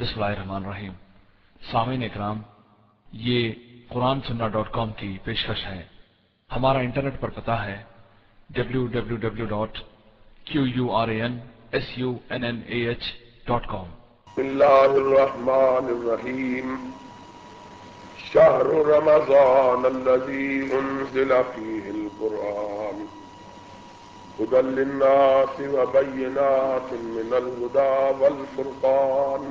بسم اللہ الرحمن الرحیم۔ سامعین اکرام، یہ قرآن سننا ڈاٹ کام کی پیشکش ہے۔ ہمارا انٹرنیٹ پر پتا ہے W W W dot Q U R A N S U N N A H dot com بسم الله الرحمن الرحيم شهر رمضان الذي أنزل فيه القرآن۔ هدى للناس وبينات من الهدى والفرقان۔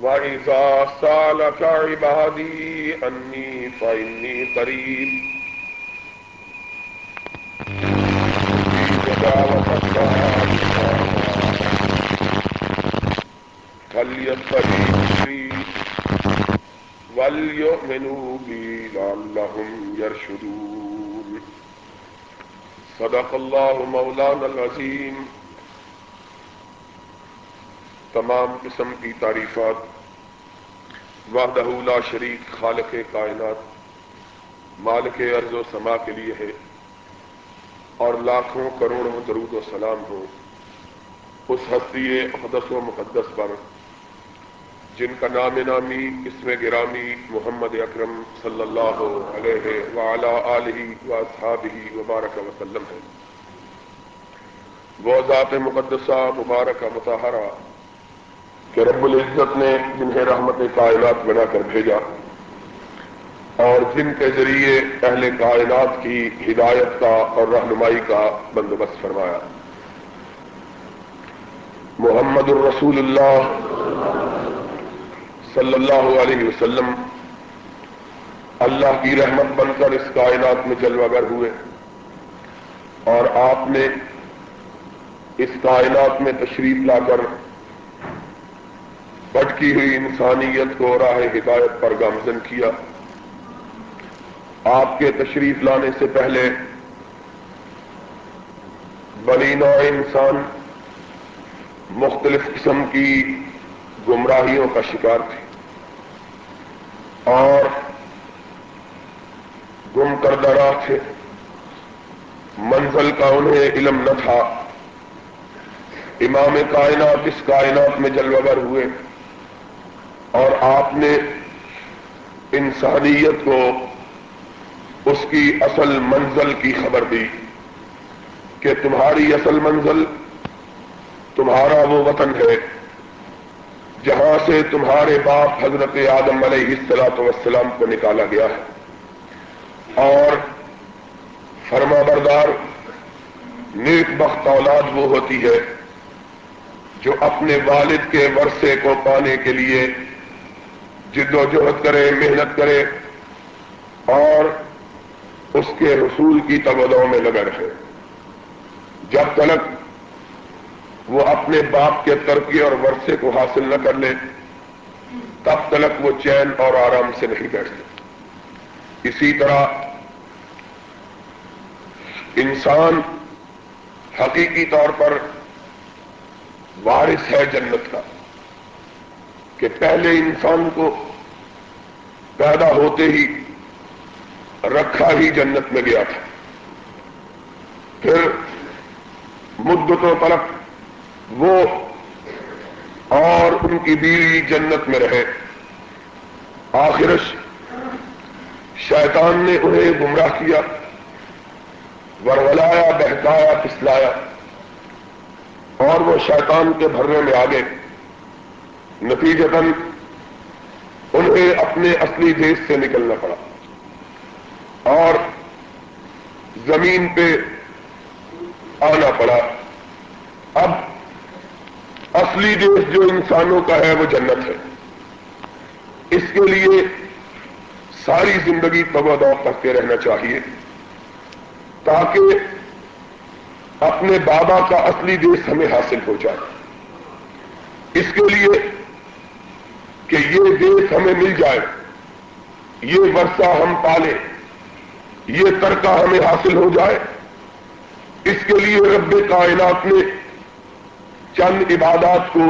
وإذا سالك عبادي أني فإني قريب فليستجيبوا لي وليؤمنوا بي لعلهم يرشدون صدق الله مولانا العظيم تمام قسم کی تعریفات، وحدہ لا شریک خالق کائنات، مالک ارض و سما کے لیے ہے، اور لاکھوں کروڑوں درود و سلام ہو اس ہستی اقدس و مقدس پر، جن کا نام نامی اس میں گرامی محمد اکرم صلی اللہ علیہ وعلا آلہ و اصحابہ وبارک وسلم ہے۔ وہ ذات مقدسہ مبارک متحرہ کہ رب العزت نے جنہیں رحمت کائنات بنا کر بھیجا اور جن کے ذریعے اہل کائنات کی ہدایت کا اور رہنمائی کا بندوبست فرمایا۔ محمد الرسول اللہ صلی اللہ علیہ وسلم اللہ کی رحمت بن کر اس کائنات میں جلوہ گر ہوئے اور آپ نے اس کائنات میں تشریف لا کر بٹکی ہوئی انسانیت کو راہ ہدایت پر گامزن کیا۔ آپ کے تشریف لانے سے پہلے بنی نوع انسان مختلف قسم کی گمراہیوں کا شکار تھی اور گم کردہ راہ تھے۔ منزل کا انہیں علم نہ تھا۔ امام کائنات اس کائنات میں جلوگر ہوئے۔ اور آپ نے انسانیت کو اس کی اصل منزل کی خبر دی کہ تمہاری اصل منزل تمہارا وہ وطن ہے جہاں سے تمہارے باپ حضرت آدم علیہ السلاط وسلام کو نکالا گیا ہے۔ اور فرما بردار، نیک بخت اولاد وہ ہوتی ہے جو اپنے والد کے ورثے کو پانے کے لیے جد و جہد کرے، محنت کرے اور اس کے رسول کی تبدوں میں لگا رہے۔ جب تک وہ اپنے باپ کے ترقی اور ورثے کو حاصل نہ کر لے، تب تک وہ چین اور آرام سے نہیں بیٹھتے اسی طرح انسان حقیقی طور پر وارث ہے جنت کا۔ کہ پہلے انسان کو پیدا ہوتے ہی رکھا ہی جنت میں گیا تھا۔ پھر مدتوں تلک وہ اور ان کی بیوی جنت میں رہے۔ آخرش شیطان نے انہیں گمراہ کیا ورولایا بہکایا، پسلایا اور وہ شیطان کے بھرنے میں آگے۔ نتیجتاً انہیں اپنے اصلی دیش سے نکلنا پڑا۔ اور زمین پہ آنا پڑا۔ اب اصلی دیش جو انسانوں کا ہے وہ جنت ہے۔ اس کے لیے ساری زندگی تبادو کرتے رہنا چاہیے۔ تاکہ اپنے بابا کا اصلی دیش ہمیں حاصل ہو جائے۔ اس کے لیے کہ یہ دیش ہمیں مل جائے۔ یہ ورثہ ہم پالیں۔ یہ ترکہ ہمیں حاصل ہو جائے۔ اس کے لیے رب کائنات نے چند عبادات کو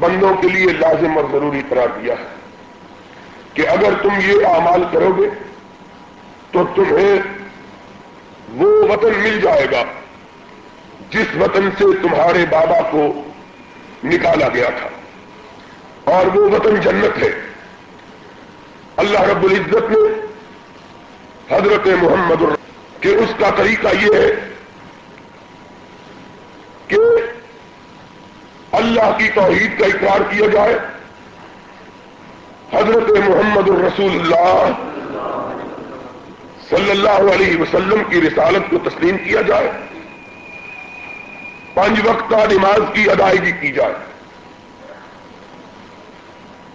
بندوں کے لیے لازم اور ضروری قرار دیا ہے۔ کہ اگر تم یہ اعمال کرو گے، تو تمہیں وہ وطن مل جائے گا جس وطن سے تمہارے بابا کو نکالا گیا تھا۔ اور وہ وطن جنت ہے۔ اللہ رب العزت نے حضرت محمد کہ اس کا طریقہ یہ ہے کہ اللہ کی توحید کا اقرار کیا جائے۔ حضرت محمد الرسول اللہ صلی اللہ علیہ وسلم کی رسالت کو تسلیم کیا جائے۔ پانچ وقت نماز کی ادائیگی کی جائے۔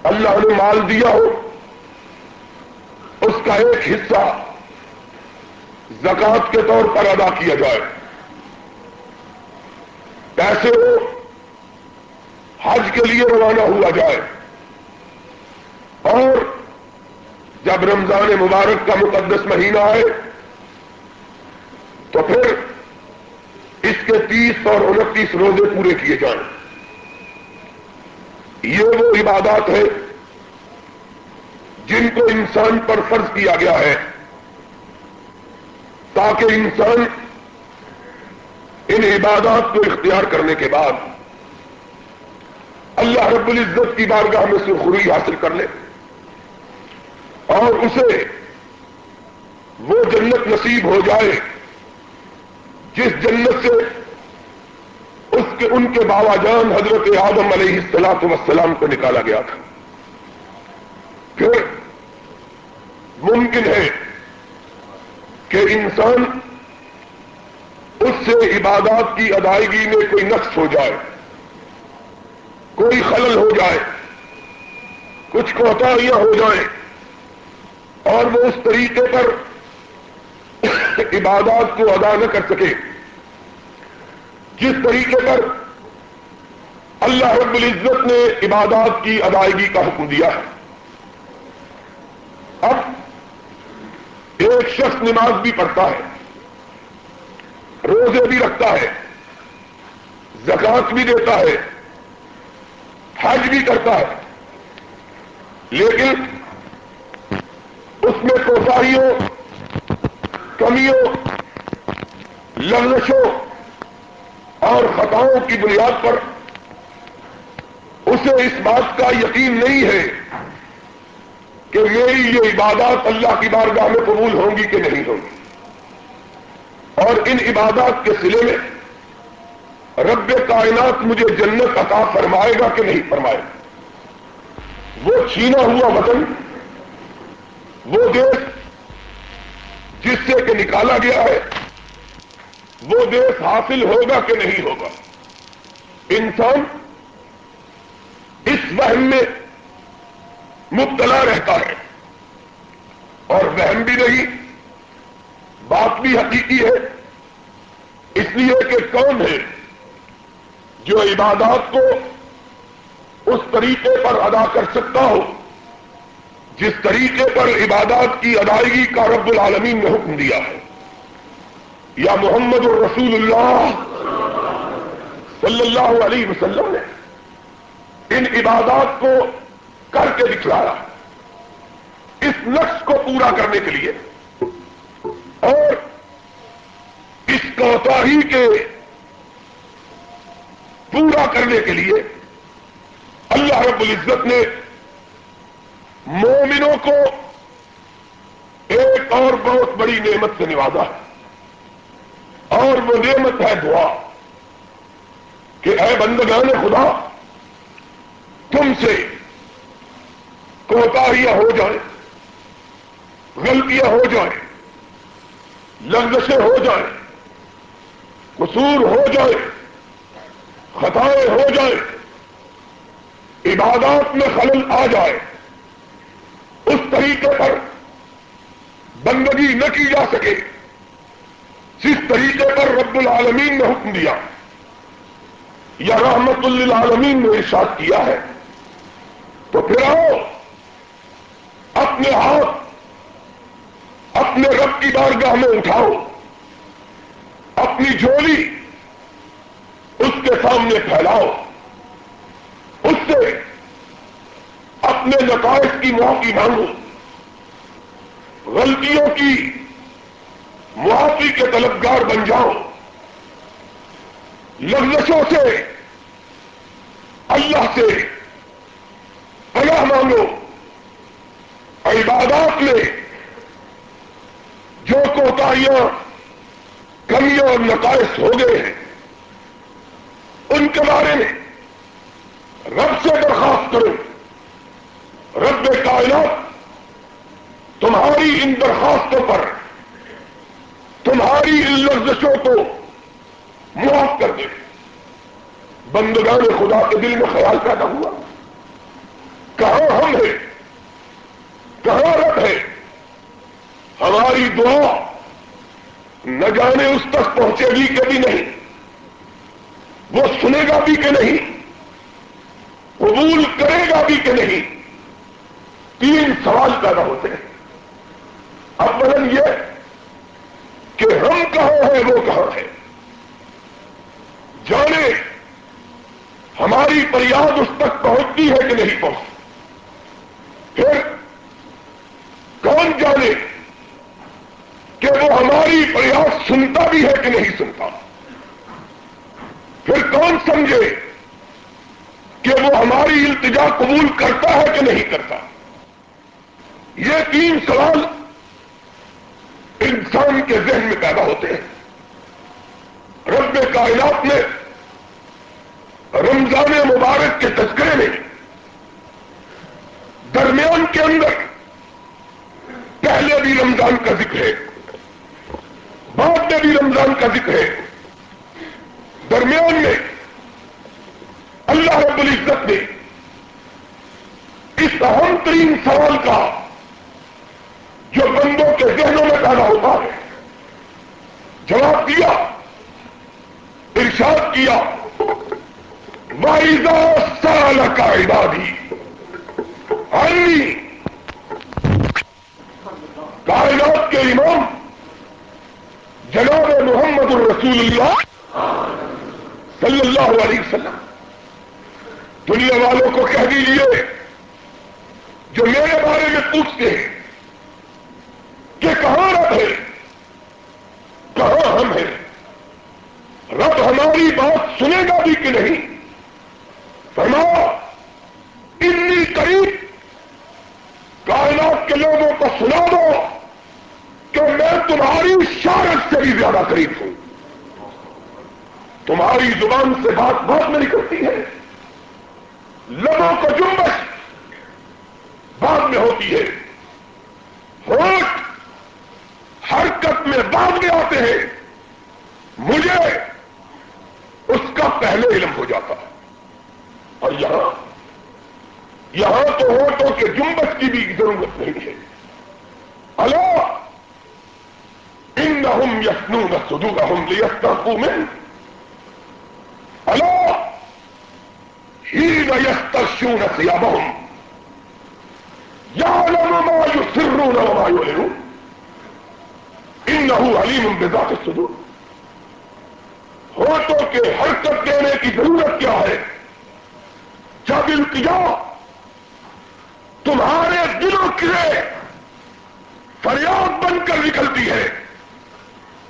اللہ نے مال دیا ہو، اس کا ایک حصہ زکات کے طور پر ادا کیا جائے۔ پیسے ہو، حج کے لیے روانہ ہوا جائے۔ اور جب رمضان مبارک کا مقدس مہینہ آئے، تو پھر اس کے تیس اور انتیس روزے پورے کیے جائیں۔ یہ وہ عبادات ہے جن کو انسان پر فرض کیا گیا ہے تاکہ انسان ان عبادات کو اختیار کرنے کے بعد اللہ رب العزت کی بارگاہ میں سرخری حاصل کر لے اور اسے وہ جنت نصیب ہو جائے جس جنت سے اس کے ان کے بابا جان حضرت آدم علیہ السلاط وسلام کو نکالا گیا تھا۔ پھر ممکن ہے کہ انسان اس سے عبادات کی ادائیگی میں کوئی نقص ہو جائے، کوئی خلل ہو جائے، کچھ کوتاہیاں ہو جائیں، اور وہ اس طریقے پر عبادات کو ادا نہ کر سکے۔ جس طریقے پر اللہ رب العزت نے عبادات کی ادائیگی کا حکم دیا ہے۔ اب ایک شخص نماز بھی پڑھتا ہے، روزے بھی رکھتا ہے زکات بھی دیتا ہے، حج بھی کرتا ہے، لیکن اس میں کوتاہیوں، کمیوں، لغزشوں اور خطاؤں کی بنیاد پر اسے اس بات کا یقین نہیں ہے کہ میری یہ عبادات اللہ کی بارگاہ میں قبول ہوں گی کہ نہیں ہوں گی۔ اور ان عبادات کے سلے میں رب کائنات مجھے جنت عطا فرمائے گا کہ نہیں فرمائے گا؟ وہ چھینا ہوا وطن، وہ دیش جس سے کہ نکالا گیا ہے وہ دیش حاصل ہوگا کہ نہیں ہوگا۔ انسان اس وہم میں مبتلا رہتا ہے۔ اور وہم بھی نہیں، بات بھی حقیقی ہے۔ اس لیے کہ کون ہے جو عبادات کو اس طریقے پر ادا کر سکتا ہو، جس طریقے پر عبادات کی ادائیگی کا رب العالمین نے حکم دیا ہے۔ یا محمد الرسول اللہ صلی اللہ علیہ وسلم نے ان عبادات کو کر کے دکھلایا، اس نقص کو پورا کرنے کے لیے۔ اور اس کوتاہی کے پورا کرنے کے لیے اللہ رب العزت نے مومنوں کو ایک اور بہت بڑی نعمت سے نوازا۔ ہے اور وہ نعمت ہے دعا کہ اے بندگان خدا، تم سے کوتاہیاں ہو جائیں، غلطیاں ہو جائیں لفزشیں ہو جائیں، قصور ہو جائے خطائیں ہو جائیں، عبادات میں خلل آ جائے، اس طریقے پر بندگی نہ کی جا سکے۔ جس طریقے پر رب العالمین نے حکم دیا یا رحمت للعالمین نے ارشاد کیا ہے تو پھر آؤ، اپنے ہاتھ، اپنے رب کی بارگاہ میں اٹھاؤ، اپنی جھولی اس کے سامنے پھیلاؤ، اس سے اپنے نتائج کی معافی مانگو، غلطیوں کی معافی کے طلبگار بن جاؤ۔ لفظوں سے اللہ سے پناہ مانگو۔ عبادات میں جو کوتاہیاں، کمیاں اور نقائص ہو گئے ہیں، ان کے بارے میں رب سے درخواست کرو۔ رب کائنات تمہاری ان درخواستوں پر تمہاری ان کو معاف کر دے۔ بندگان خدا کے دل میں خیال پیدا ہوا۔ کہاں ہم ہیں؟ کہاں رب ہے ہماری دعا نہ جانے اس تک پہنچے گی کبھی نہیں۔ وہ سنے گا بھی کہ نہیں۔ قبول کرے گا بھی کہ نہیں۔ تین سوال پیدا ہوتے ہیں۔ اب بدل یہ کہ ہم کہاں ہیں، وہ کہاں ہے جانے، ہماری فریاد اس تک پہنچتی ہے کہ نہیں پہنچتی۔ پھر کون جانے کہ وہ ہماری فریاد سنتا بھی ہے کہ نہیں سنتا؟ پھر کون سمجھے کہ وہ ہماری التجا قبول کرتا ہے کہ نہیں کرتا؟ یہ تین سوال انسان کے ذہن میں پیدا ہوتے ہیں۔ رب کائنات میں، رمضان مبارک کے تذکرے میں، درمیان کے اندر پہلے بھی رمضان کا ذکر ہے، بعد میں بھی رمضان کا ذکر ہے۔ درمیان میں اللہ رب العزت نے اس اہم ترین سوال کا جو بندوں کے ذہنوں میں پیدا ہوتا ہے۔ جواب دیا۔ ارشاد کیا۔ وائزا سال کا عبادی کائنات کے امام۔ جناب محمد الرسول اللہ۔ صلی اللہ علیہ وسلم۔ دنیا والوں کو کہہ دیجیے جو میرے بارے میں پوچھتے ہیں۔ کہ کہاں رب ہے؟ کہاں ہم ہیں؟ رب ہماری بات سنے گا بھی کہ نہیں؟ فرمایا اتنی قریب، کائنات کے لوگوں کو سنا دو کہ میں تمہاری شارت سے بھی زیادہ قریب ہوں۔ تمہاری زبان سے بات بہت نہیں کرتی ہے۔ لبوں کو جمبش بعد میں ہوتی ہے۔ ہوٹ حرکت میں بعد میں آتے ہیں، مجھے اس کا پہلے علم ہو جاتا ہے۔ اور یہاں یہاں تو ہوٹوں کے جمبش کی بھی ضرورت نہیں ہے۔ اللہ ان یسنو نہ سدو ہم لیستا میں ہی یسترشون ثيابهم يعلم ما يسرون وما يعلنون انه عليم بذات الصدور۔ ہوتوں کے حرکت دینے کی ضرورت کیا ہے؟ جب التجا تمہارے دلوں کے فریاد بن کر نکلتی ہے،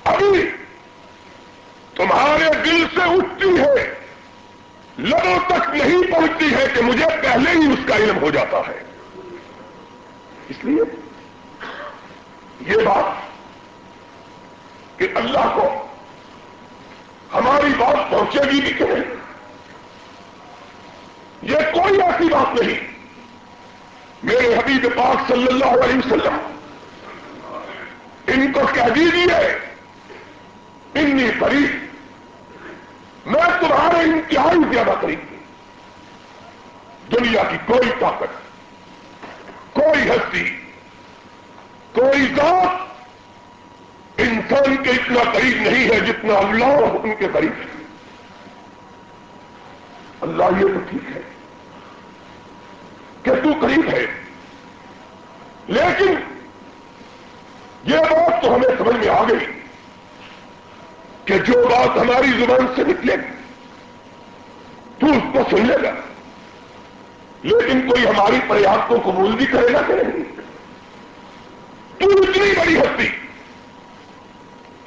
ابھی تمہارے دل سے اٹھتی ہے، لبوں تک نہیں پہنچتی ہے کہ مجھے پہلے ہی اس کا علم ہو جاتا ہے۔ اس لیے یہ بات کہ اللہ کو ہماری بات پہنچے گی بھی کہ نہیں یہ کوئی ایسی بات نہیں۔ میرے حبیب پاک صلی اللہ علیہ وسلم، ان کو کہہ دیجیے انی قریب میں تمہارے انتہائی زیادہ قریب ہوں۔ دنیا کی کوئی طاقت، کوئی ہستی، کوئی ذات انسان کے اتنا قریب نہیں ہے جتنا اللہ ان کے قریب ہے۔ اللہ یہ تو ٹھیک ہے کہ تو قریب ہے۔ لیکن یہ بات تو ہمیں سمجھ میں آ گئی کہ جو بات ہماری زبان سے نکلے گی، تو اس کو سن لے گا۔ لیکن کوئی ہماری پریاد کو قبول بھی کرے گا کہ نہیں؟ تو اتنی بڑی ہستی۔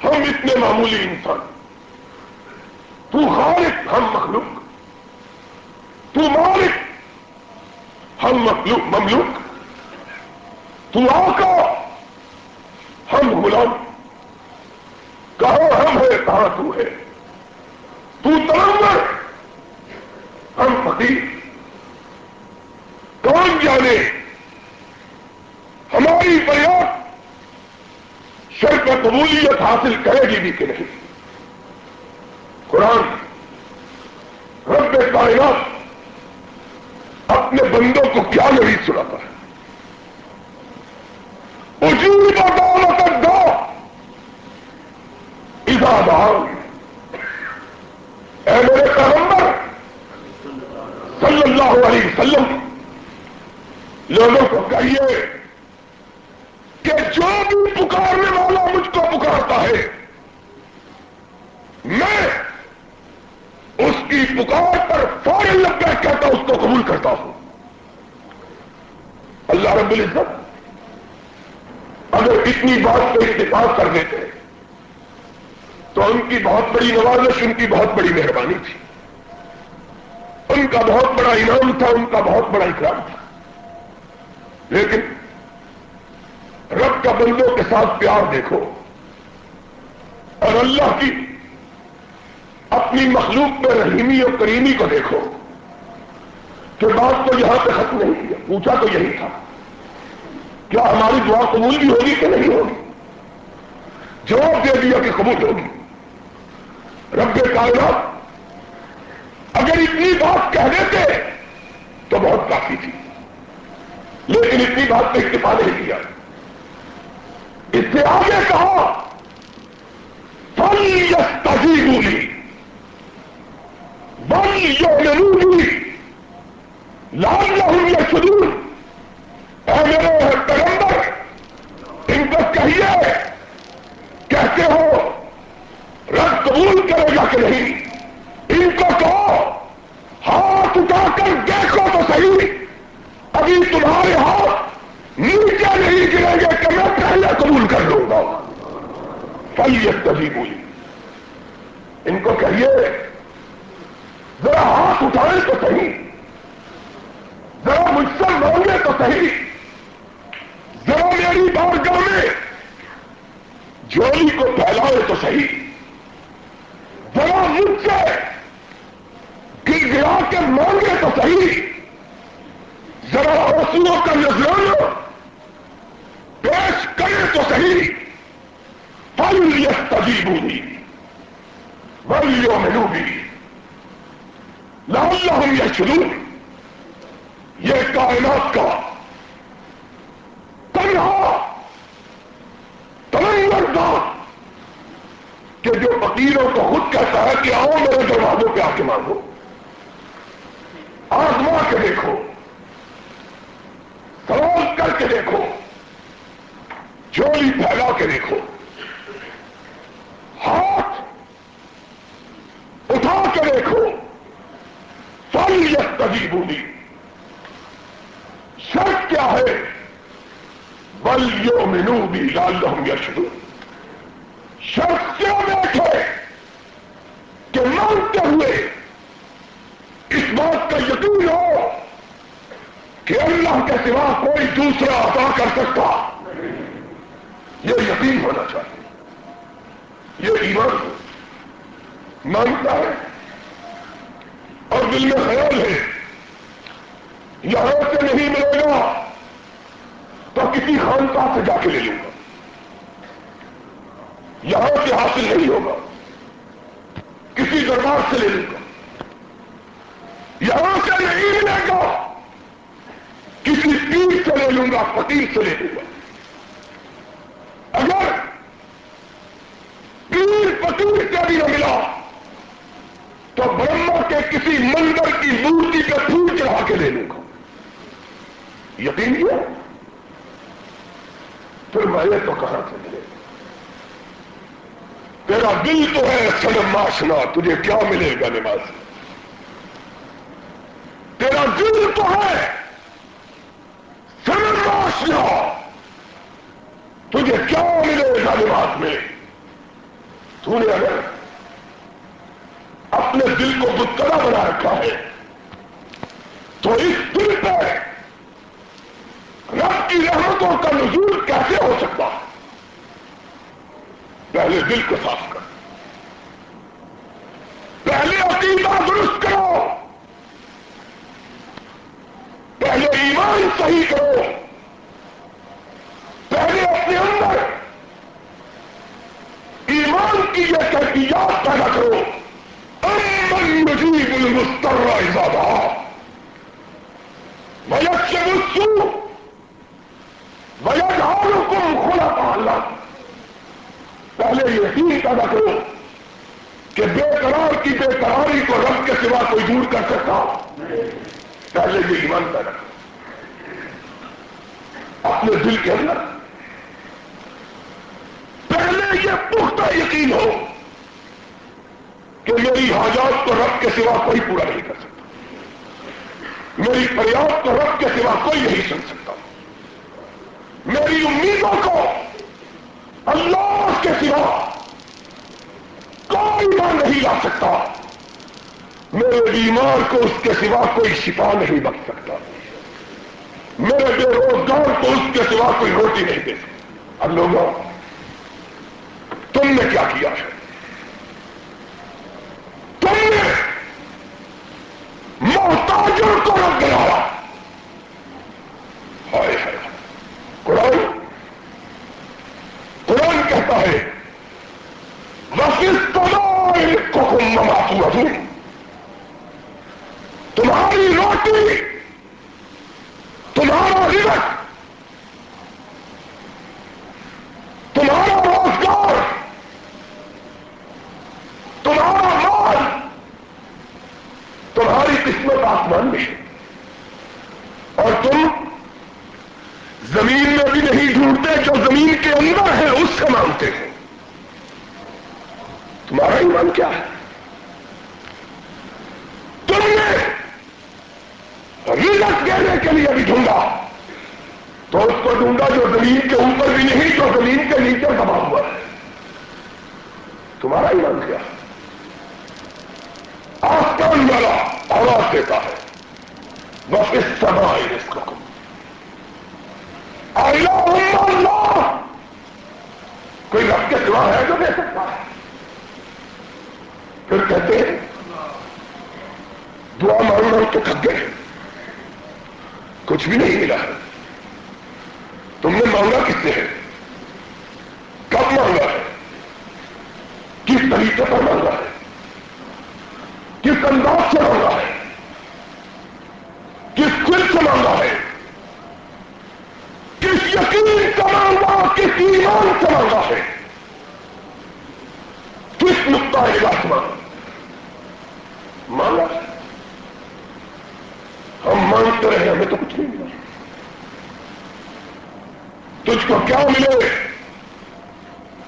ہم اتنے معمولی انسان۔ تو خالق، ہم مخلوق۔ تو مالک، ہم مخلوق، مملوک۔ تو آقا، ہم غلام۔ کہاں ہم ہے کہاں تو ہے۔ تو تنور، ہم فقیر۔ کون جانے؟ ہماری فریاد شرط قبولیت حاصل کرے گی بھی کہ نہیں؟ قرآن رب کائنات اپنے بندوں کو کیا نہیں سناتا؟ ہے اجور دولت دو اداد اے میرے پیغمبر، صلی اللہ علیہ وسلم، لوگوں کو کہیے کہ جو بھی پکارنے ہے۔ میں اس کی پکار پر فوراً لگ کر کہتا اس کو قبول کرتا ہوں۔ اللہ رب العزت اگر اتنی بات پہ اتفاق کر دیتے، تو ان کی بہت بڑی نوازش، ان کی بہت بڑی مہربانی تھی۔ ان کا بہت بڑا انعام تھا، ان کا بہت بڑا اکرام تھا۔ لیکن رب کا بندوں کے ساتھ پیار دیکھو۔ اور اللہ کی اپنی مخلوق میں رحیمی اور کریمی کو دیکھو کہ بات تو یہاں پہ ختم نہیں کیا پوچھا تو یہی تھا۔ کیا ہماری دعا قبول بھی ہوگی کہ نہیں ہوگی؟ جواب دے دیا کہ قبول ہوگی۔ رب کائنات اگر اتنی بات کہہ دیتے تو بہت کافی تھی، لیکن اتنی بات پہ اکتفا نہیں کیا۔ اس سے آگے کہا فل یس تجیبولی بل یو لال یا شدور اے میرے پیغمبر ان کو کہیے کہتے ہو رب قبول کرے گا کہ نہیں. ان کو کہو. ہاتھ اٹھا کر دیکھو تو صحیح. ابھی تمہارے ہاتھ نیچے نہیں گریں گے کہ میں پہلے قبول کر لوں گا. فلیت کبھی بولی ان کو کہیے، ذرا ہاتھ اٹھائیں تو صحیح، ذرا مجھ سے مانگے تو صحیح۔ ذرا میری بارگاہ میں جولی کو پھیلائے تو صحیح۔ ذرا مجھ سے گر گرا کے مانگے تو صحیح۔ ذرا رسولوں کا نظرانہ پیش کرے تو صحیح۔ پل یس تجیب ہوئی ولیو ملو یہ شروع یہ کائنات کا تنہا تلنگر تھا کہ جو فقیروں کو خود کہتا ہے کہ آؤ میرے دروازوں پہ آ کے مانگو۔ آزما کے دیکھو سوال کر کے دیکھو جولی پھیلا کے دیکھو۔ ہاتھ اٹھا کے دیکھو۔ فل یس کبھی بولی شرط کیا ہے؟ بل یو مینو بھی لال لہم یشدو شرط کیا بیٹھے کہ مانگتے ہوئے اس بات کا یقین ہو کہ اللہ کے سوا کوئی دوسرا عطا کر سکتا۔ یہ یقین ہونا چاہیے۔ یہ ایمان ہو مانگتا ہے اور دل میں خیال ہے، یہاں سے نہیں ملے گا تو کسی خانقاہ سے جا کے لے لوں گا۔ یہاں سے حاصل نہیں ہوگا، کسی دربار سے لے لوں گا۔ یہاں سے نہیں ملے گا، کسی پیر سے لے لوں گا، فقیر سے لے لوں گا۔ اگر بھی نہ ملا تو برہما کے کسی مندر کی مورتی پہ پھول چڑھا کے لے لوں گا۔ یقین ہے پھر میں یہ تو کہاں سے ملے؟ تیرا دل تو ہے سلم ماشنا تجھے کیا ملے گا نماز؟ تیرا دل تو ہے سلم ماشنا تجھے کیا ملے گا نماز میں؟ تو نے اگر اپنے دل کو بترا بنا رکھا ہے۔ تو اس دل پہ رب کی رحمتوں کا نزول کیسے ہو سکتا؟ پہلے دل کو صاف کر پہلے عقیدہ درست کرو۔ پہلے ایمان صحیح کرو۔ پہلے اپنے اندر ایمان کی یہ کیفیات پیدا کرو۔ امن مجیب المستر زیادہ ویت سے مستو ویت حکم کھلا پالا پہلے یقین پیدا کرو کہ بے قرار کی بے قراری کو رب کے سوا کوئی دور کر سکتا پہلے یہ ایمان پیدا کرو اپنے دل کے اندر پہلے یہ پختہ یقین ہو کہ میری حاجات کو رب کے سوا کوئی پورا نہیں کر سکتا۔ میری فریاد کو رب کے سوا کوئی نہیں سن سکتا۔ میری امیدوں کو اللہ کے سوا کوئی ماں نہیں لا سکتا۔ میرے بیمار کو اس کے سوا کوئی شفا نہیں بن سکتا۔ میرے بے روزگار کو اس کے سوا کوئی روٹی نہیں دے سکتا۔ اب لوگوں تم نے کیا کیا ہے؟ تم نے محتاجوں کو رکھ دلایا ہائے ہے قرآن قرآن کہتا ہے وسیع کو مماتو ابھی تمہاری روٹی تمہارا رزق تمہارا روزگار تمہارا مال تمہاری قسمت آسمان میں ہے اور تم زمین میں بھی نہیں ڈھونڈتے جو زمین کے اندر ہے اس سے مانگتے ہیں تمہارا ایمان کیا ہے تم نے رزق دینے کے لیے بھی ڈھونڈا تو اس کو ڈھونڈا جو زمین کے اوپر بھی نہیں جو زمین کے نیچے دبا ہوا ہے تمہارا ایمان کیا ہے آسمان والا آواز دیتا ہے بس اس سب آئی اس کو اللہ کوئی رب کے سوا ہے جو دے سکتا ہے؟ پھر کہتے ہیں، دعا مانگنا تو تھک گئے۔ کچھ بھی نہیں ملا۔ ہے تم نے مانگا کس سے ہے کب مانگا ہے؟ کس طریقے پر مانگا ہے؟ کس انداز سے مانگا ہے؟ کس دل سے مانگا ہے کس یقین سے مانگا کس ایمان سے مانگا ہے کس نقطہ نگاہ سے مانگا ہم مانگتے رہے ہمیں تو کچھ نہیں ملا تجھ کو کیا ملے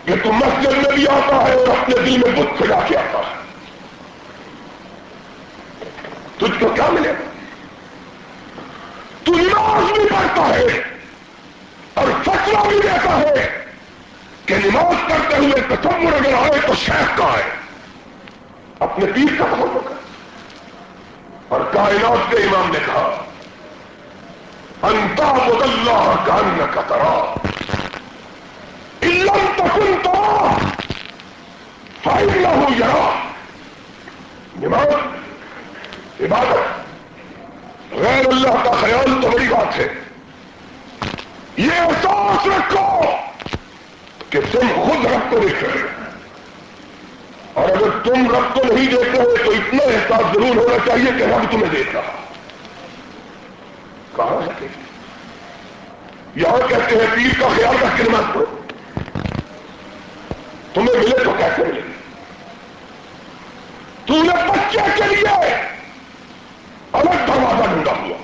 کہ تم مسجد میں بھی آتا ہے اور اپنے دل میں بت سجا کے آتا ہے تجھ کو کیا ملے تو نماز بھی پڑھتا ہے اور فتوا بھی دیتا ہے کہ نماز کرتے ہوئے تصور اگر آئے تو شیخ کا ہے۔ اپنے پیر کا بہت ہوگا اور کائنات کے امام نے کہا، انتا اللہ کا ان کا ترا علم تکن تو فائل نہ ہو یار نماز، عبادت۔ غیر اللہ کا خیال تو بڑی بات ہے۔ یہ احساس رکھو۔ کہ تم خود رب کو دیکھ رہے اور اگر تم رب کو نہیں دیکھ رہے تو اتنا احساس ضرور ہونا چاہیے کہ رب تمہیں دیکھ رہا کہاں ہے یہاں کہتے ہیں پیر کا خیال رکھ کے مت تمہیں ملے تو کیسے ملے؟ تو نے بچے کے لیے الگ دروازہ ڈھونڈا ہوا۔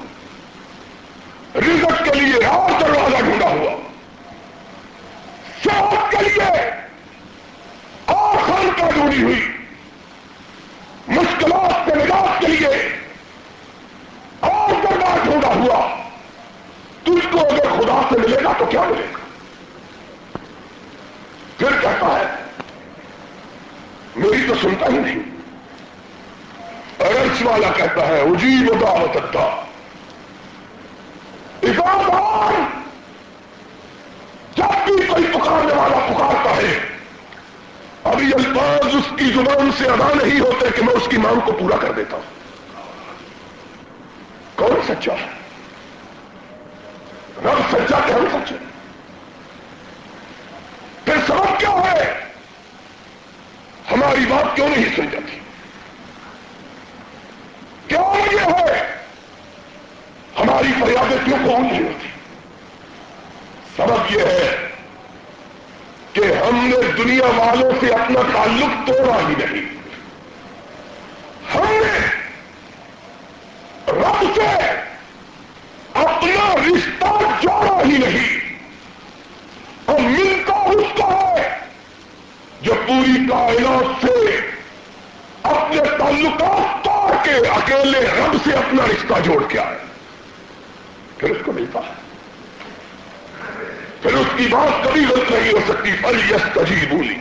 رزق کے ہوا۔ شہرت کے لیے آسان جوڑی ہوئی، مشکلات کے نجات کے لیے اور برباد جھوڑا ہوا۔ تجھ کو اگر خدا سے ملے گا تو کیا ملے گا؟ پھر کہتا ہے، میری تو سنتا ہی نہیں۔ ارس والا کہتا ہے، اجیب دعوت اس بار جب بھی کوئی پکارنے والا پکارتا ہے۔ ابھی الفاظ اس کی زبان سے ادا نہیں ہوتے کہ میں اس کی مانگ کو پورا کر دیتا ہوں۔ کون سچا ہے؟ رب سچا کہ ہم سچے؟ پھر سبب کیا ہے؟ ہماری بات کیوں نہیں سن جاتی؟ کیا وجہ ہے؟ ہماری فریادیں کیوں قبول نہیں ہوتی؟ سبب یہ ہے کہ ہم نے دنیا والوں سے اپنا تعلق توڑا ہی نہیں۔ ہم نے رب سے اپنا رشتہ جوڑا ہی نہیں۔ اور ملتا اس کا ہے جو پوری کائنات سے اپنے تعلقات توڑ کے اکیلے رب سے اپنا رشتہ جوڑ کے آئے۔ پھر اس کو ملتا ہے۔ پھر اس کی بات کبھی غلط نہیں ہو سکتی۔ پل یس تجی بولی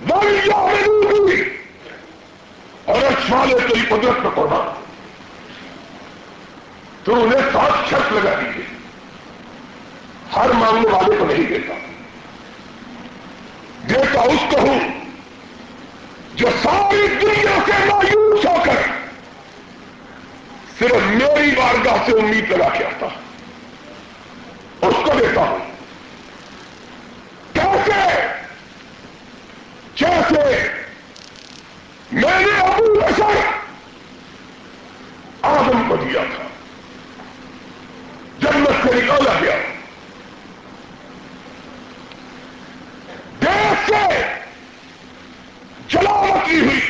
بولی اور والے تیری قدرت میں قربان۔ تو انہیں سات شرط لگا دیجیے ہر مانگنے والے کو نہیں دیتا۔ دیتا اس کو ہوں جو ساری دنیا سے مایوس ہو کر صرف میری بارگاہ سے امید لگا کے آتا۔ اس کو دیتا ہوں۔ کیسے جیسے میں نے ابو بشر آدم کو دیا تھا، جنت سے نکالا گیا۔ دیش سے جلاوٹ ہوئی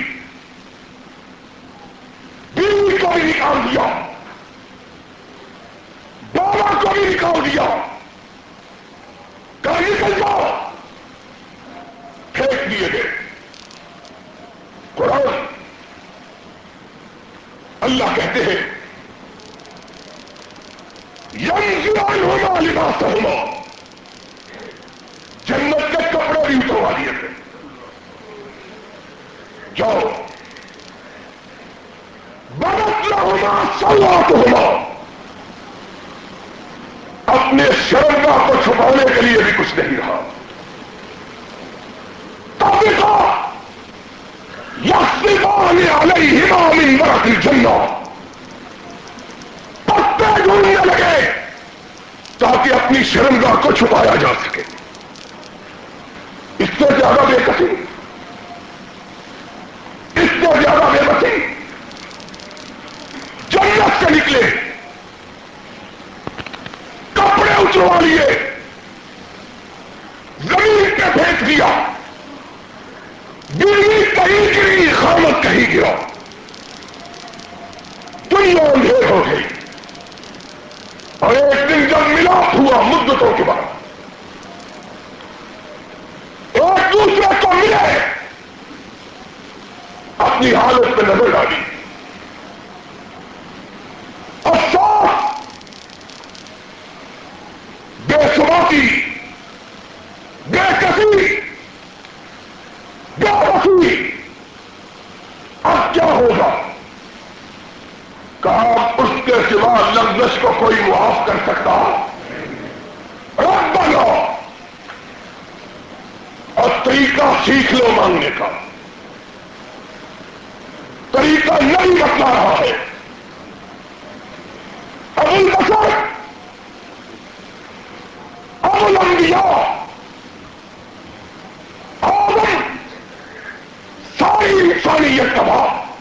بیوی کو بھی نکال دیا بابا کو بھی نکال دیا کہاں نکل جاؤ پھینک دیے گئے قرآن اللہ کہتے ہیں یم ہونا لباس ہونا جنت کے کپڑے بھی اتروا دیے تھے جاؤ برت ہونا سوات ہونا اپنے شرمگاہ کو چھپانے کے لیے بھی کچھ نہیں رہا تب کہا یسانی علیہ امام برت جنا پتے ڈھونڈنے لگے تاکہ اپنی شرمگاہ کو چھپایا جا سکے اس سے زیادہ بے کسی اس سے زیادہ بے بسی جنت سے نکلے کپڑے لیے۔ زمین پہ پھینک دیا۔ بیوی کہیں گری خامت کہیں گرا دنیا اندھیر ہو گئی۔ اور ایک دن جب ملاپ ہوا مدتوں کے بعد۔ ایک دوسرے کو ملے۔ اپنی حالت پہ نظر ڈالی۔ بے سباتی بے کسی بے وسیع اب کیا ہوگا؟ کہا اس کے سوا لفظ کو کوئی معاف کر سکتا؟ رب بنو۔ اور طریقہ سیکھ لو مانگنے کا۔ طریقہ نہیں بتلا رہا ہے۔ ابو البشر ابو الانبیاء آدم ساری انسانیت کا بات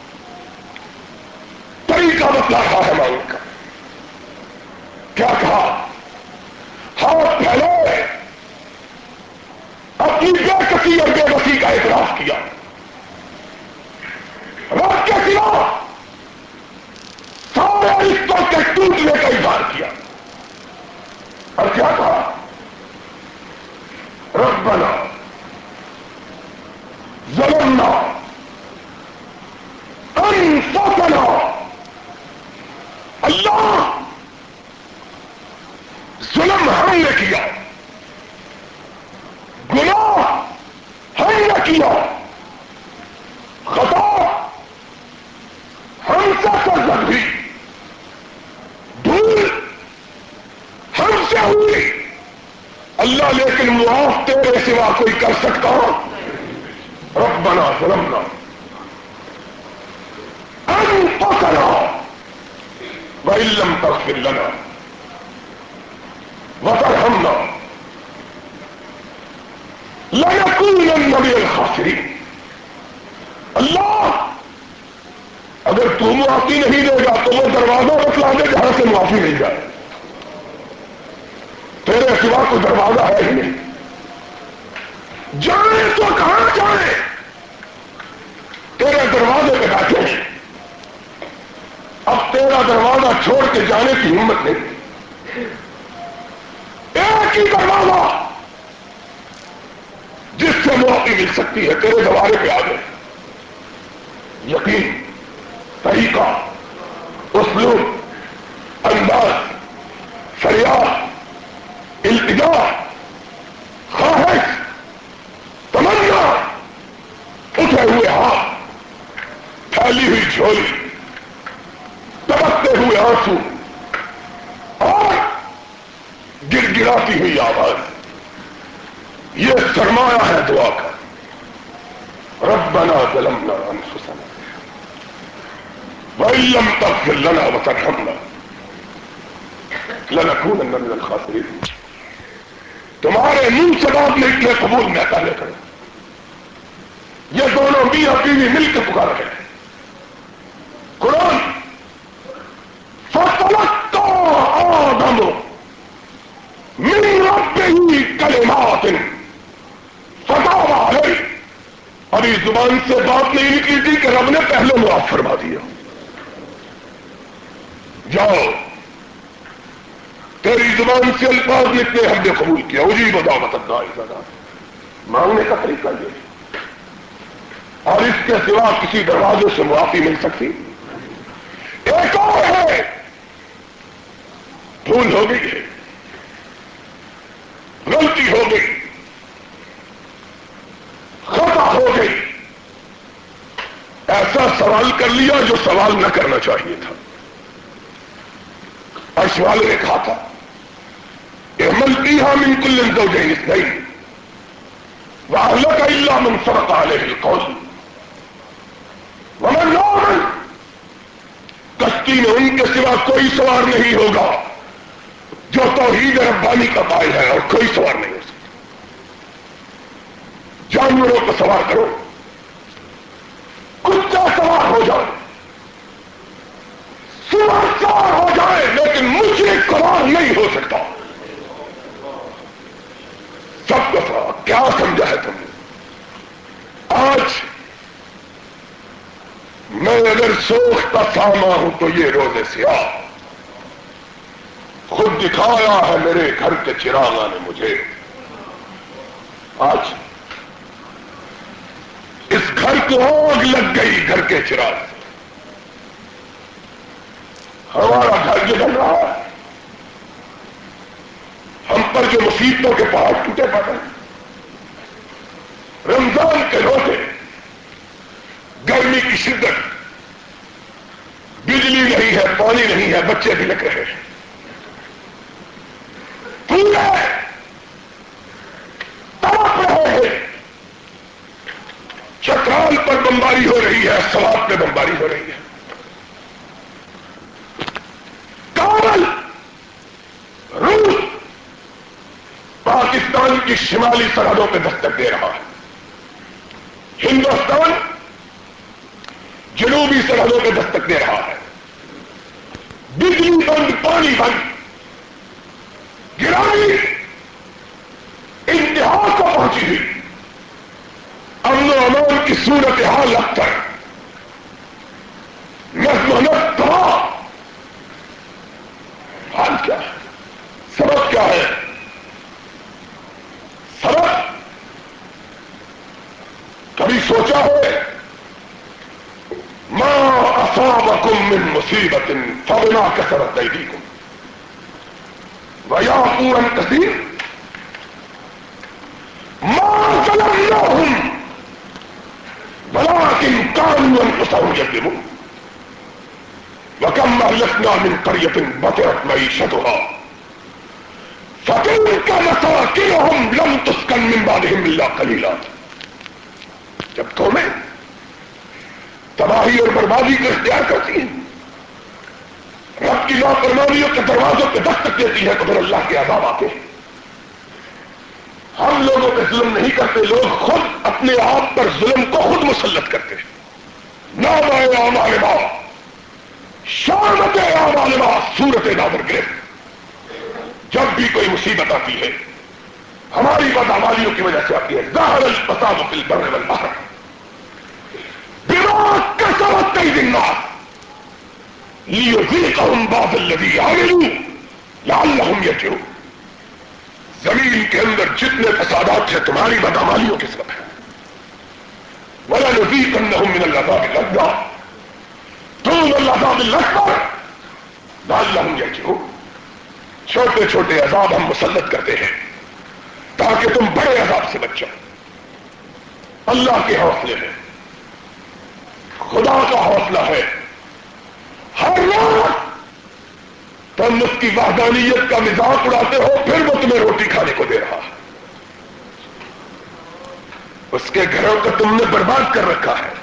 طریقہ بتلا رہا ہے مانگ کا کیا کہا ہاتھ پھیلے اپنی بے کسی اور بے بسی کا اعتراف کیا رب کے سوا سارے رشتوں کے ٹوٹنے کا اظہار کیا اور کیا کہا رب بنا ظلمنا انفسنا اللہ ظلم ہم نے کیا گناہ ہم نے کیا خطا ہم سے کر سکتی دھول ہم سے ہوئی اللہ لیکن معاف تیرے سوا کوئی کر سکتا. ربنا ظلمنا انفسنا وإن لم تغفر لنا وترحمنا لنكونن من الخاسرين. اللہ، اگر تو معافی نہیں دے گا، تو وہ دروازہ بتلا دے جہاں سے معافی مل جائے۔ تیرے سوا کوئی دروازہ ہے ہی نہیں۔ جانے تو کہاں جانے تیرے دروازے پہ بیٹھے ہیں۔ اب تیرا دروازہ چھوڑ کے جانے کی ہمت نہیں۔ ایک ہی دروازہ جس سے معافی مل سکتی ہے، تیرے دوارے پہ آ گئے یقین، طریقہ، اسلوب، انداز، فریاد، التجا، خواہش۔ اٹھے ہوئے ہاتھ پھیلی ہوئی جھولی تبکتے ہوئے آنسو، اور گر گراتی ہوئی آواز۔ یہ سرمایہ ہے دعا کا۔ ربنا ظلمنا انفسنا وَإِن تغفر لنا وترحمنا لنكونن من الخاسرين۔ تمہارے منہ سے بات نکلے، قبول میں پہلے کروں یہ دونوں میاں بیوی مل کے پکار رہے ہیں۔ قرآن فتلقى آدم، من ربه کلمات فتاب علیہ۔ ابھی زبان سے بات نہیں نکلی تھی کہ رب نے پہلے معاف فرما دیا۔ جاؤ، تیری زبان سے الفاظ نکلے ہم نے قبول کیا۔ اجی بتاؤ مطلب مانگنے کا طریقہ یہ۔ اور اس کے سوا کسی دروازے سے معافی مل سکتی؟ ایک اور ہے۔ بھول ہو گئی ہے۔ غلطی ہو گئی۔ خطا ہو گئی۔ ایسا سوال کر لیا جو سوال نہ کرنا چاہیے تھا۔ ارش والے نے کہا تھا احمل کی ہاں من کل دو جہیز نہیں وہ اللہ کا اللہ من فرق علیہ القول۔ ومن نومن کشتی میں ان کے سوا کوئی سوار نہیں ہوگا۔ جو توحید ربانی کا پائے ہے اور کوئی سوار نہیں ہو سکتا۔ جانوروں کو سوار کرو۔ کتا سوار ہو جائے۔ سوار سوار ہو جائے، لیکن مجھے سوار نہیں ہو سکتا۔ سب کو سوار، کیا سمجھا ہے تم؟ نے آج میں اگر سوچتا ساما ہوں تو یہ روزے سیاہ۔ خود دکھایا ہے میرے گھر کے چراغا نے مجھے۔ آج اس گھر کو آگ لگ گئی گھر کے چراغ سے۔ ہمارا گھر جو بن رہا ہے، ہم پر جو مصیبتوں کے پہاڑ ٹوٹے پڑے رمضان کے روزے گرمی کی شدت۔ بجلی نہیں ہے، پانی نہیں ہے، بچے بھی لگ رہے ہیں۔ پورے تڑپ رہے ہیں۔ چترال پر بمباری ہو رہی ہے سواب پہ بمباری ہو رہی ہے۔ کابل، روس، پاکستان کی شمالی سرحدوں پہ دستک دے رہا ہے۔ ہندوستان جنوبی سرحدوں پہ دستک دے رہا ہے۔ بجلی بند، پانی بند۔ گرانی انتہا کو پہنچی ہوئی۔ امن و امان کی صورت حال اب تک۔ نظم و نسق تباہ حال کیا ہے؟ سبب کیا ہے؟ سبب کبھی سوچا ہے ماں اصابکم اصابتكم من مصیبت فبما كسرت ايديكم ويعفو عن كثير ما ظلمناهم ولكن كانوا انفسهم يظلمون وكم اهلكنا من قرية بطرت معيشتها فتلك مساكنهم لم تسكن من بعدهم الا قليلا جب قومیں تباہی اور بربادی کو اختیار کرتی ہیں۔ رب کی لاپرواہیوں کے دروازوں پہ دستک دیتی ہے تو پھر اللہ کے عذاب آتے ہیں۔ ہم لوگوں پہ ظلم نہیں کرتے، لوگ خود اپنے آپ پر ظلم کو خود مسلط کرتے ہیں۔ نام آئے عام عالما شامت عام عالما سورت نادر گرفت جب بھی کوئی مصیبت آتی ہے، ہماری بدامالیوں کی وجہ سے آتی ہے۔ ظاہر الفساد فی البر والبحر۔ بما کسبت ایدی الناس بعض الذی عملوا لعلہم یرجعون. زمین کے اندر جتنے فسادات ہیں، تمہاری بدامالیوں کے سبب ہے وَلَنُذِيقَنَّهُم مِّنَ الْعَذَابِ الْأَكْبَرِ دون العذاب الأكبر لعلہم یرجعون. چھوٹے چھوٹے عذاب ہم مسلط کرتے ہیں، تاکہ تم بڑے عذاب سے بچ جاؤ. اللہ کے حوصلے میں خدا کا حوصلہ ہے۔ ہر رات تم اس کی وحدانیت کا مزاق اڑاتے ہو، پھر وہ تمہیں روٹی کھانے کو دے رہا ہے۔ اس کے گھروں کو تم نے برباد کر رکھا ہے۔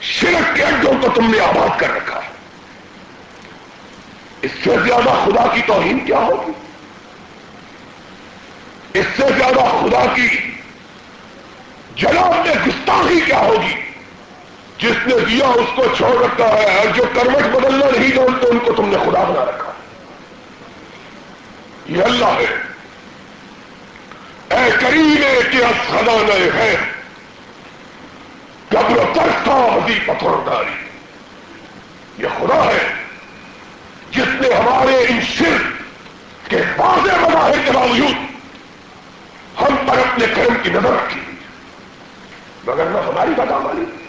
شرک کے اڈوں کو تم نے آباد کر رکھا ہے۔ اس سے زیادہ خدا کی توہین کیا ہوگی؟ اس سے زیادہ خدا کی جناب میں گستاخی کیا ہوگی؟ جس نے دیا اس کو چھوڑ رکھا ہے اور جو کروٹ بدلنا نہیں جانتے ان کو تم نے خدا بنا رکھا۔ یہ اللہ ہے۔ اے کریم کیا خدا نئے ہے۔ قبر ترسا حدی پتھر داری یہ خدا ہے۔ جس نے ہمارے ان شرک کے واضح مظاہر کے باوجود ہم پر اپنے کرم کی نظر رکھی۔ مگر نہ ہماری بدامالی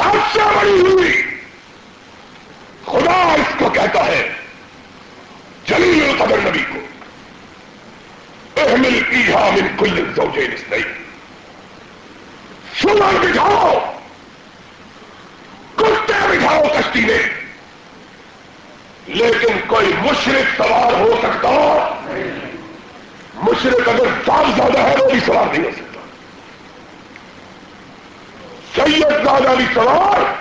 حد سے بڑی ہوئی۔ خدا اس کو کہتا ہے، جلیل القدر نبی کو، احمل کی من کل زوجین اس نہیں سنر بٹھاؤ۔ کتے بٹھاؤ کشتی میں۔ لیکن کوئی مشرق سوار ہو سکتا۔ مشرق اگر سال زیادہ ہے، وہ بھی سوار نہیں ہو سکتا۔ سید زادہ بھی سوار۔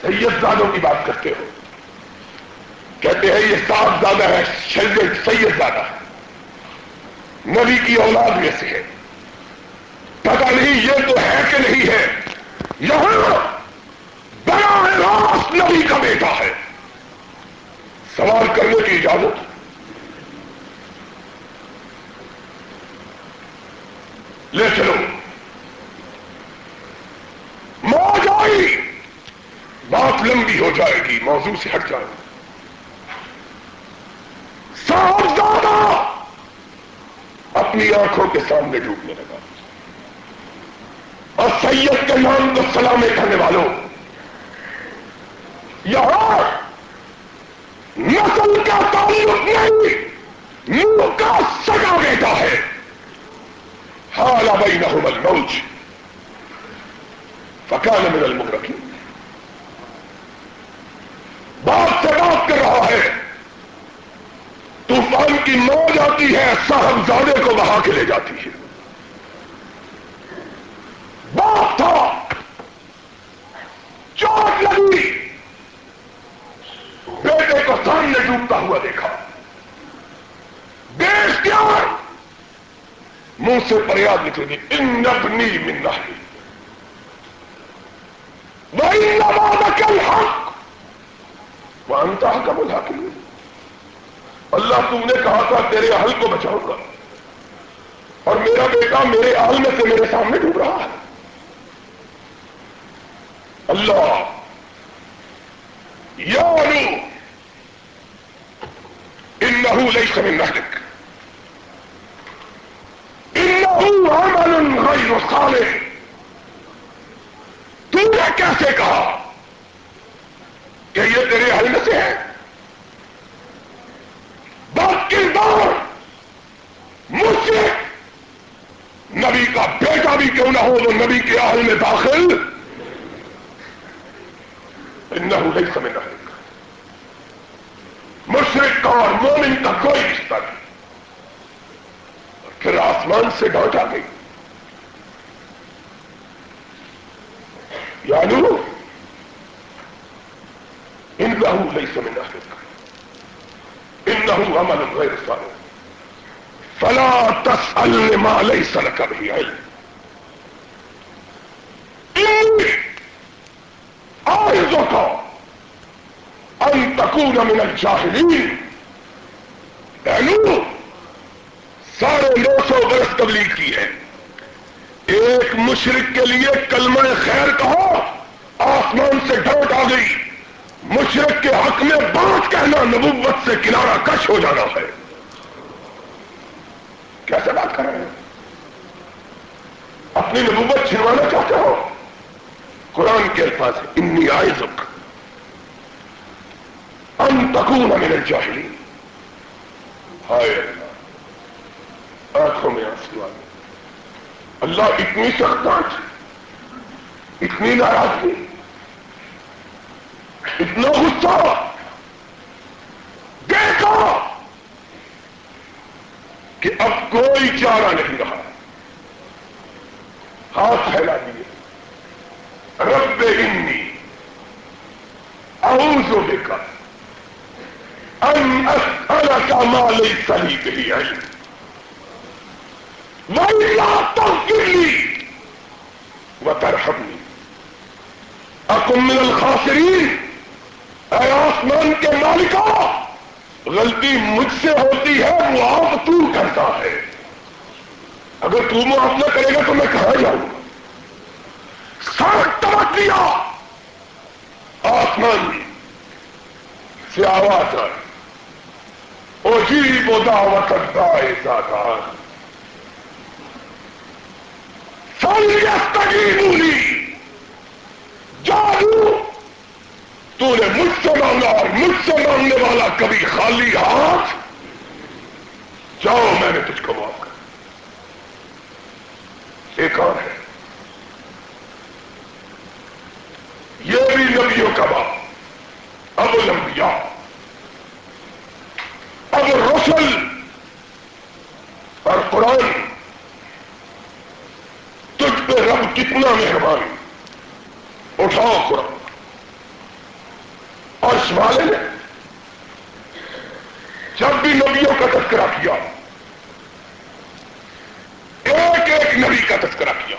سید زادوں کی بات کرتے ہو۔ کہتے ہیں یہ صاحب زیادہ ہے سید سید زیادہ نبی کی اولاد میں سے ہے۔ پتا نہیں یہ تو ہے کہ نہیں ہے۔ یہاں بڑا راست نبی کا بیٹا ہے۔ سوال کرنے کی اجازت۔ لے چلو موج آئی بات لمبی ہو جائے گی، موضوع سے ہٹ جائے گی صاحبزادہ اپنی آنکھوں کے سامنے ڈوبنے لگا۔ اور سید کے نام کو سلامے کرنے والوں، یہاں نسل کا تعلق نہیں نور کا سگا بیٹا ہے۔ حال بینہم الموج فکان من المغرقین۔ بات سے بات کر رہا ہے۔ طوفان کی موج آتی ہے صاحبزادے کو بہا کے لے جاتی ہے۔ بات تھا۔ چوٹ لگی۔ بیٹے کو سامنے ڈوبتا ہوا دیکھا۔ دیش کیا منہ سے فریاد نکلے گی ان نبنی من رہی وہی نباد کل حق وہ انتا حکم الحاکم اللہ تم نے کہا تھا تیرے اہل کو بچاؤں گا۔ اور میرا بیٹا میرے اہل میں سے میرے سامنے ڈوب رہا ہے۔ اللہ یا انہو لیس من نہلک انہو عمل غیر صالح۔ تو نے کیسے کہا؟ کہ یہ تیرے حل میں سے ہے۔ بات کردار مجھ سے نبی کا بیٹا بھی کیوں نہ ہو وہ نبی کے حل میں داخل۔ نہ ہو نہیں سمجھنا ہے مشرق کا اور مومن کا کوئی رشتہ نہیں۔ اور پھر آسمان سے ڈانٹا گئی۔ یعنی ان لہو نہیں سمجھنا ہے ان لہو عمل غیر سالو فلا تسأل ما ليس لك به علم. أعظك ان تکون من الجاہلین اہلو ساڑھے نو سو برس تبلیغ کی ہے ایک مشرق کے لیے کلمہ خیر کہو، آسمان سے ڈوٹ آ گئی. مشرق کے حق میں بات کہنا نبوت سے کنارہ کش ہو جانا ہے۔ کیسے بات کر رہے ہیں؟ اپنی نبوت چھنوانا چاہتے ہو؟ قرآن کے الفاظ انی آئے زک ان تکون من الجاہلین. ہائے اللہ، آنکھوں میں آنسو آ اللہ اتنی سخت اتنی ناراضگی اتنا غصہ دیکھا کہ اب کوئی چارہ نہیں رہا۔ ہاتھ پھیلا دیے۔ رب انی اعوذ بک ان اسألك ما ليس لي به علم۔ وإلا تغفر لي وترحمني أكن من الخاسرين اے آسمان کے مالکا غلطی مجھ سے ہوتی ہے، معاف تو کرتا ہے۔ اگر تو معاف نہ کرے گا تو میں کہاں جاؤں؟ سڑک تبک دیا آسمان سے آواز آئی اجیب دعوت الدائی ذاتان فلیستجیبوا لی جادو! تو نے مجھ سے مانگا اور مجھ سے مانگنے والا کبھی خالی ہاتھ؟ جاؤ میں نے تجھ کو معاف کر ایک اور ہے؟ یہ بھی نبیوں کا باپ، ابو الانبیاء۔ اب رسل اور قرآن۔ تجھ پہ رب کتنا مہربان اٹھاؤ قرآن۔ اور شمالے نے جب بھی نبیوں کا تذکرہ کیا، ایک ایک نبی کا تذکرہ کیا۔